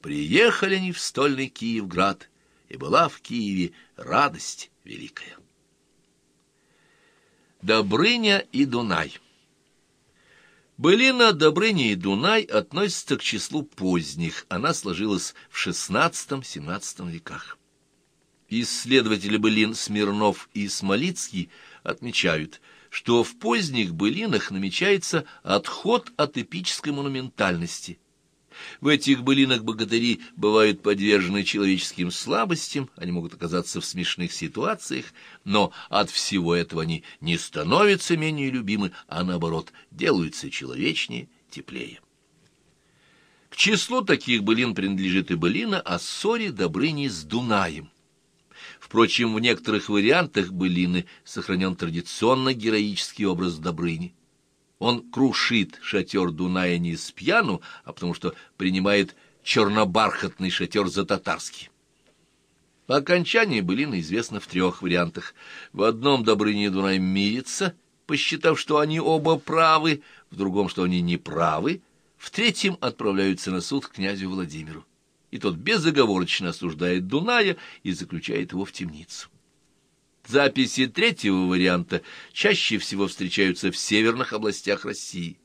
Приехали они в стольный Киевград, и была в Киеве радость великая. Добрыня и Дунай Былина Добрыня и Дунай относятся к числу поздних, она сложилась в XVI-XVII веках. Исследователи былин Смирнов и Смолицкий отмечают, что в поздних былинах намечается отход от эпической монументальности – в этих былинах богатыри бывают подвержены человеческим слабостям, они могут оказаться в смешных ситуациях, но от всего этого они не становятся менее любимы, а наоборот, делаются человечнее, теплее. К числу таких былин принадлежит и былина о ссоре Добрыни с Дунаем. Впрочем, в некоторых вариантах былины сохранен традиционно героический образ Добрыни. Он крушит шатер Дуная не с пьяну, а потому что принимает чернобархатный шатер за татарский. По окончании былина известна в трех вариантах. В одном Добрыня и Дунай мирятся, посчитав, что они оба правы, в другом, что они не правы, в третьем отправляются на суд к князю Владимиру. И тот безоговорочно осуждает Дуная и заключает его в темницу. Записи третьего варианта чаще всего встречаются в северных областях России.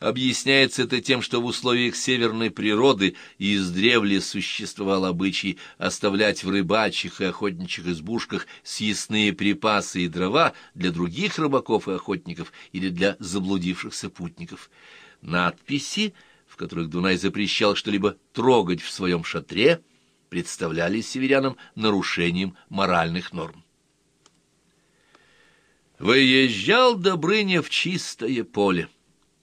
Объясняется это тем, что в условиях северной природы издревле существовал обычай оставлять в рыбачьих и охотничьих избушках съестные припасы и дрова для других рыбаков и охотников или для заблудившихся путников. Надписи, в которых Дунай запрещал что-либо трогать в своем шатре, представлялись северянам нарушением моральных норм. Выезжал Добрыня в чистое поле,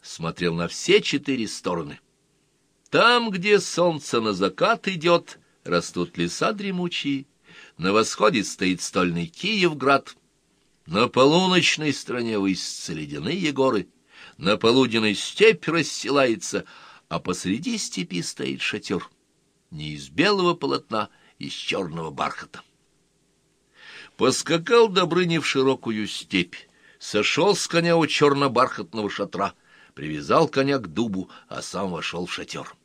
смотрел на все четыре стороны. Там, где солнце на закат идет, растут леса дремучие, на восходе стоит стольный Киевград, на полуночной стране высятся ледяные горы, на полуденной степь расстилается, а посреди степи стоит шатер, не из белого полотна, из черного бархата. Поскакал Добрыня в широкую степь, сошел с коня у черно-бархатного шатра, привязал коня к дубу, а сам вошел в шатер.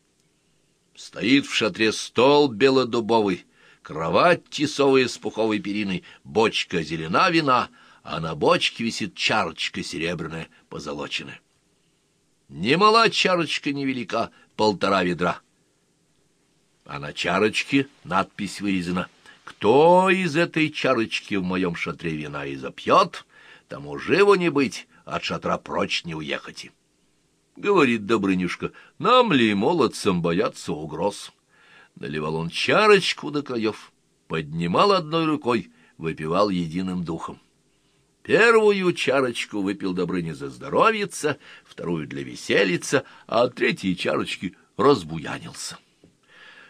Стоит в шатре стол белодубовый, кровать тесовая с пуховой периной, бочка зелена вина, а на бочке висит чарочка серебряная, позолоченная. Немала чарочка невелика, полтора ведра. А на чарочке надпись вырезана — кто из этой чарочки в моем шатре вина и запьет, тому живо не быть, от шатра прочь не уехать. Говорит Добрынюшка, нам ли, молодцам, бояться угроз? Наливал он чарочку до краев, поднимал одной рукой, выпивал единым духом. Первую чарочку выпил Добрыня за здоровьица, вторую для веселица, а от третьей чарочки разбуянился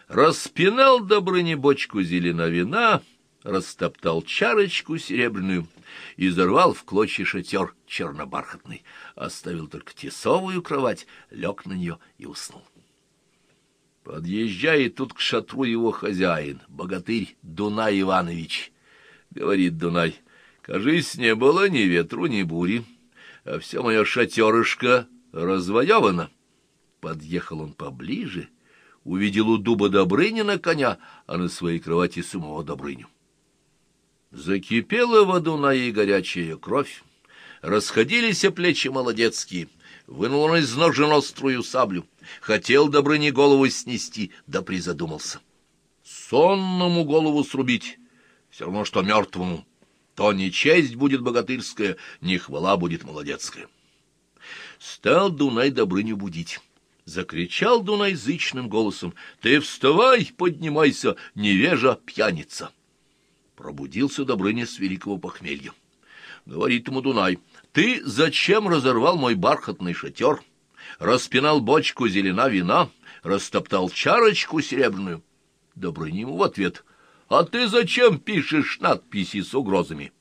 распинал Добрыне бочку зелена вина, растоптал чарочку серебряную и зарвал в клочья шатер чернобархатный, оставил только тесовую кровать, лег на нее и уснул. Подъезжает тут к шатру его хозяин, богатырь Дунай Иванович. Говорит Дунай, кажись, не было ни ветру, ни бури, а все мое шатерышко развоевано. Подъехал он поближе — увидел у дуба Добрынина коня, а на своей кровати самого Добрыню. Закипела в Адунае горячая кровь, расходились плечи молодецкие, вынул он из ножен острую саблю, хотел Добрыне голову снести, да призадумался. Сонному голову срубить, все равно, что мертвому. То не честь будет богатырская, не хвала будет молодецкая. Стал Дунай Добрыню будить. Закричал Дунай зычным голосом. «Ты вставай, поднимайся, невежа пьяница!» Пробудился Добрыня с великого похмелья. Говорит ему Дунай, «Ты зачем разорвал мой бархатный шатер? Распинал бочку зелена вина, растоптал чарочку серебряную?» Добрыня ему в ответ, «А ты зачем пишешь надписи с угрозами?»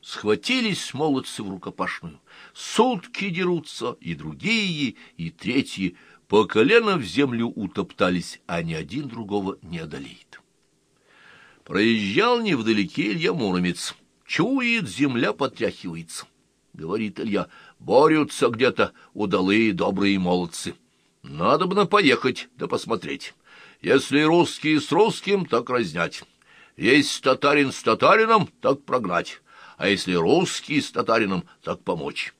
Схватились молодцы в рукопашную. Сутки дерутся, и другие, и третьи — по колено в землю утоптались, а ни один другого не одолеет. Проезжал невдалеке Илья Муромец. Чует, земля потряхивается. Говорит Илья, борются где-то удалые добрые молодцы. Надо бы поехать да посмотреть. Если русские с русским, так разнять. Если татарин с татарином, так прогнать. А если русский с татарином, так помочь.